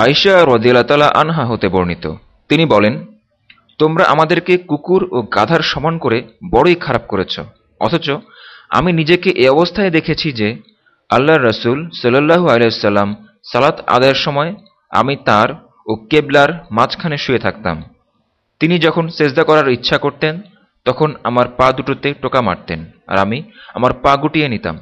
আয়েশা রদিয়াল্লাহ আনহা হতে বর্ণিত। তিনি বলেন, তোমরা আমাদেরকে কুকুর ও গাধার সমান করে বড়ই খারাপ করেছ। অথচ আমি নিজেকে এ অবস্থায় দেখেছি যে আল্লাহ রসুল সাল্লাহু আলাইসাল্লাম সালাত আদায়ের সময় আমি তার ও কেবলার মাঝখানে শুয়ে থাকতাম। তিনি যখন সেজদা করার ইচ্ছা করতেন, তখন আমার পা দুটোতে টোকা মারতেন আর আমি আমার পা গুটিয়ে নিতাম।